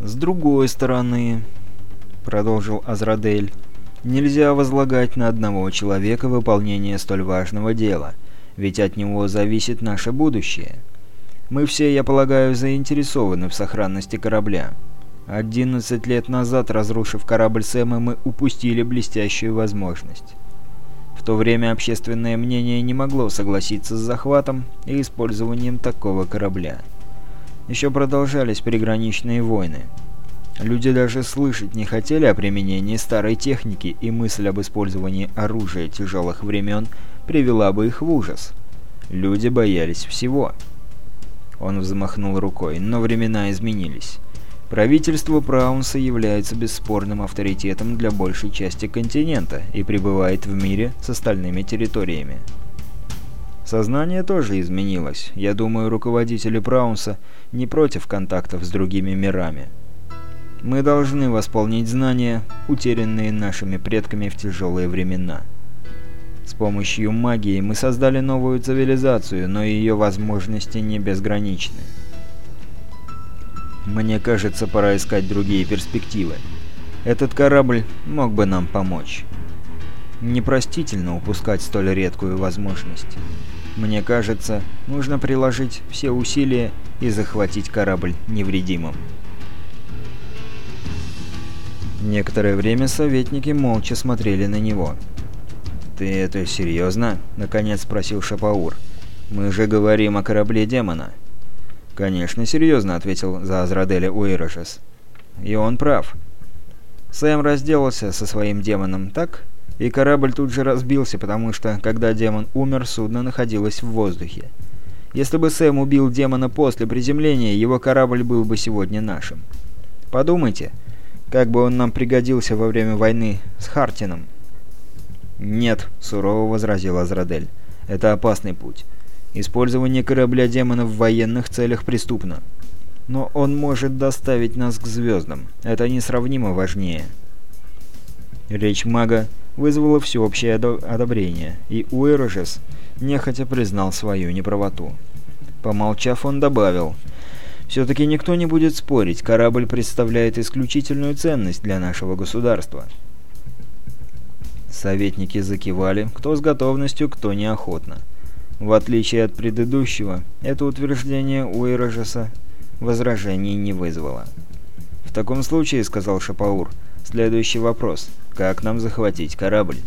«С другой стороны», — продолжил Азрадель, — «нельзя возлагать на одного человека выполнение столь важного дела, ведь от него зависит наше будущее. Мы все, я полагаю, заинтересованы в сохранности корабля. Одиннадцать лет назад, разрушив корабль Сэма, мы упустили блестящую возможность. В то время общественное мнение не могло согласиться с захватом и использованием такого корабля. Еще продолжались приграничные войны. Люди даже слышать не хотели о применении старой техники, и мысль об использовании оружия тяжелых времен привела бы их в ужас. Люди боялись всего. Он взмахнул рукой, но времена изменились. Правительство Праунса является бесспорным авторитетом для большей части континента и пребывает в мире с остальными территориями. Сознание тоже изменилось. Я думаю, руководители Праунса не против контактов с другими мирами. Мы должны восполнить знания, утерянные нашими предками в тяжелые времена. С помощью магии мы создали новую цивилизацию, но ее возможности не безграничны. Мне кажется, пора искать другие перспективы. Этот корабль мог бы нам помочь. Непростительно упускать столь редкую возможность. Мне кажется, нужно приложить все усилия и захватить корабль невредимым. Некоторое время советники молча смотрели на него. «Ты это серьезно?» — наконец спросил Шапаур. «Мы же говорим о корабле демона». «Конечно, серьезно», — ответил за Азраделя Уирожес. «И он прав. Сэм разделался со своим демоном, так?» И корабль тут же разбился, потому что, когда демон умер, судно находилось в воздухе. Если бы Сэм убил демона после приземления, его корабль был бы сегодня нашим. Подумайте, как бы он нам пригодился во время войны с Хартином. «Нет», — сурово возразил Азрадель. «Это опасный путь. Использование корабля демона в военных целях преступно. Но он может доставить нас к звездам. Это несравнимо важнее». Речь мага вызвала всеобщее одобрение, и Уэрожес нехотя признал свою неправоту. Помолчав, он добавил, «Все-таки никто не будет спорить, корабль представляет исключительную ценность для нашего государства». Советники закивали, кто с готовностью, кто неохотно. В отличие от предыдущего, это утверждение Уэйрожеса возражений не вызвало. «В таком случае, — сказал Шапаур, — следующий вопрос. Как нам захватить корабль?»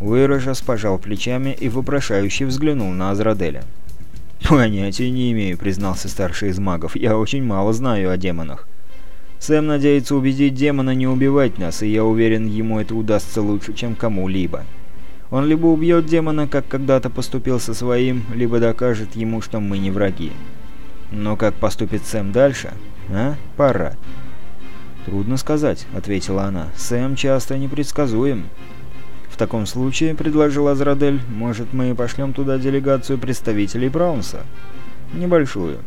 Уэйрожес пожал плечами и вопрошающе взглянул на Азраделя. «Понятия не имею», — признался старший из магов. «Я очень мало знаю о демонах. Сэм надеется убедить демона не убивать нас, и я уверен, ему это удастся лучше, чем кому-либо. Он либо убьет демона, как когда-то поступил со своим, либо докажет ему, что мы не враги. Но как поступит Сэм дальше? А? Пора. «Трудно сказать», — ответила она. «Сэм часто непредсказуем». «В таком случае», — предложил Азрадель, — «может, мы пошлем туда делегацию представителей Браунса?» «Небольшую.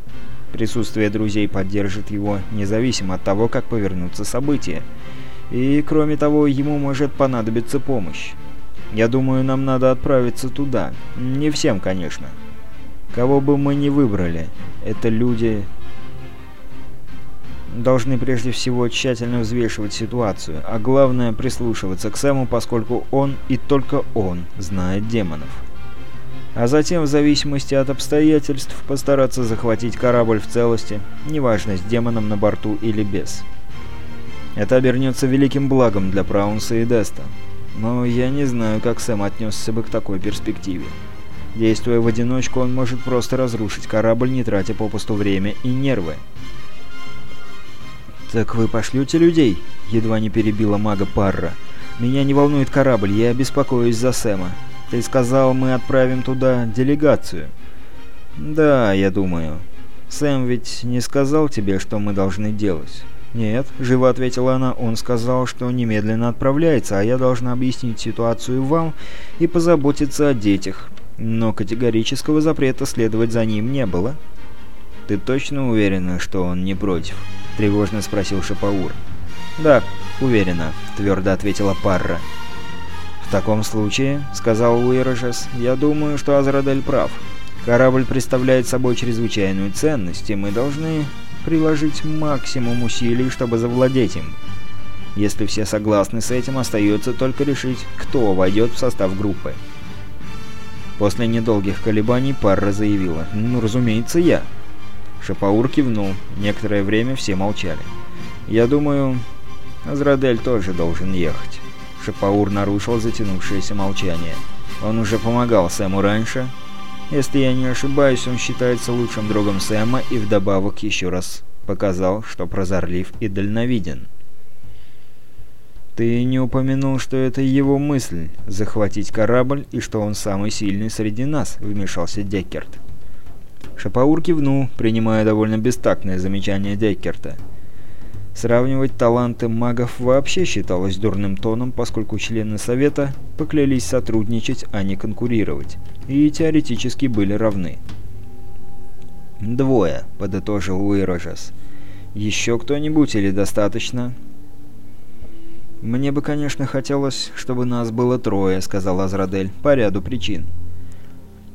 Присутствие друзей поддержит его, независимо от того, как повернутся события. И, кроме того, ему может понадобиться помощь. Я думаю, нам надо отправиться туда. Не всем, конечно. Кого бы мы ни выбрали, это люди... Должны прежде всего тщательно взвешивать ситуацию, а главное прислушиваться к Сэму, поскольку он и только он знает демонов а затем в зависимости от обстоятельств постараться захватить корабль в целости, неважно с демоном на борту или без. Это обернется великим благом для Праунса и Деста, но я не знаю, как Сэм отнесся бы к такой перспективе. Действуя в одиночку, он может просто разрушить корабль, не тратя попусту время и нервы. «Так вы пошлете людей?» — едва не перебила мага Парра. «Меня не волнует корабль, я беспокоюсь за Сэма. Ты сказал, мы отправим туда делегацию. Да, я думаю. Сэм ведь не сказал тебе, что мы должны делать. «Нет», — живо ответила она, — «он сказал, что немедленно отправляется, а я должна объяснить ситуацию вам и позаботиться о детях. Но категорического запрета следовать за ним не было». «Ты точно уверена, что он не против?» — тревожно спросил Шапаур. «Да, уверена», — твердо ответила Парра. «В таком случае», — сказал Уирожес, — «я думаю, что Азрадель прав. Корабль представляет собой чрезвычайную ценность, и мы должны приложить максимум усилий, чтобы завладеть им. Если все согласны с этим, остается только решить, кто войдет в состав группы. После недолгих колебаний Парра заявила «Ну, разумеется, я». Шапаур кивнул. Некоторое время все молчали. «Я думаю, Азрадель тоже должен ехать». Шапаур нарушил затянувшееся молчание. Он уже помогал Сэму раньше. Если я не ошибаюсь, он считается лучшим другом Сэма и вдобавок еще раз показал, что прозорлив и дальновиден. «Ты не упомянул, что это его мысль — захватить корабль, и что он самый сильный среди нас», — вмешался Деккерт. Шапаур кивнул, принимая довольно бестактное замечание Деккерта. Сравнивать таланты магов вообще считалось дурным тоном, поскольку члены Совета поклялись сотрудничать, а не конкурировать, и теоретически были равны. «Двое», — подытожил Уирожес. «Еще кто-нибудь или достаточно?» «Мне бы, конечно, хотелось, чтобы нас было трое», — сказал Азрадель, — «по ряду причин».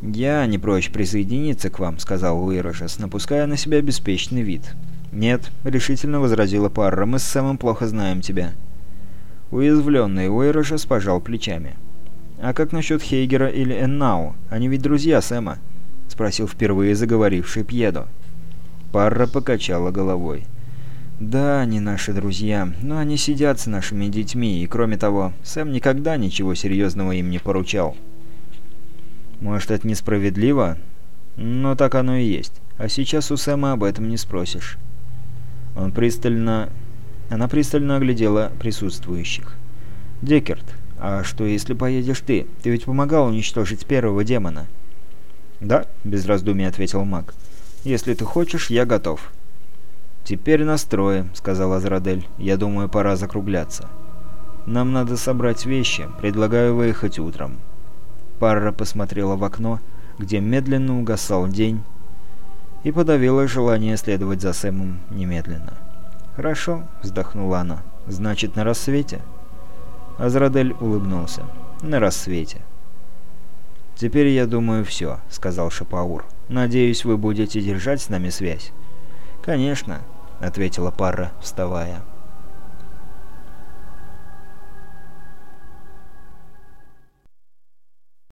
«Я не прочь присоединиться к вам», — сказал Уирожес, напуская на себя беспечный вид. «Нет», — решительно возразила Парра, — «мы с Сэмом плохо знаем тебя». Уязвленный Уирожес пожал плечами. «А как насчет Хейгера или Эннау? Они ведь друзья Сэма?» — спросил впервые заговоривший Пьедо. Парра покачала головой. «Да, они наши друзья, но они сидят с нашими детьми, и кроме того, Сэм никогда ничего серьезного им не поручал». «Может, это несправедливо?» «Но так оно и есть. А сейчас у Сэма об этом не спросишь». Он пристально... Она пристально оглядела присутствующих. «Деккерт, а что если поедешь ты? Ты ведь помогал уничтожить первого демона». «Да», — без раздумий ответил маг. «Если ты хочешь, я готов». «Теперь настрое», — сказал Азрадель. «Я думаю, пора закругляться». «Нам надо собрать вещи. Предлагаю выехать утром». Парра посмотрела в окно, где медленно угасал день, и подавила желание следовать за Сэмом немедленно. «Хорошо», — вздохнула она. «Значит, на рассвете?» Азрадель улыбнулся. «На рассвете». «Теперь, я думаю, все», — сказал Шапаур. «Надеюсь, вы будете держать с нами связь?» «Конечно», — ответила пара, вставая.